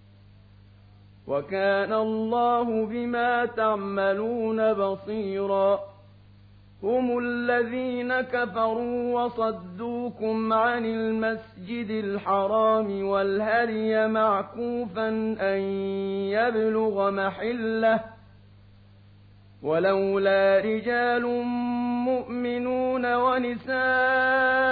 وكان الله بما تعملون بصيرا. هم الذين كفروا وصدوكم عن المسجد الحرام والهري معكوفا أن يبلغ محلة. ولولا رجال مؤمنون ونساء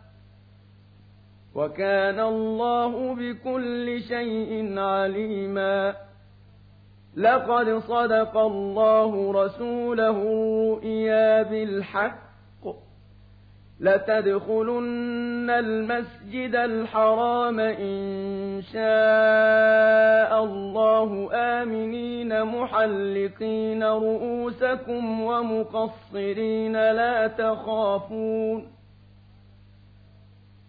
وكان الله بكل شيء عليما. لقد صدق الله رسوله الرؤيا بالحق. لتدخلن المسجد الحرام إن شاء الله آمنين محلقين رؤوسكم ومقصرين لا تخافون.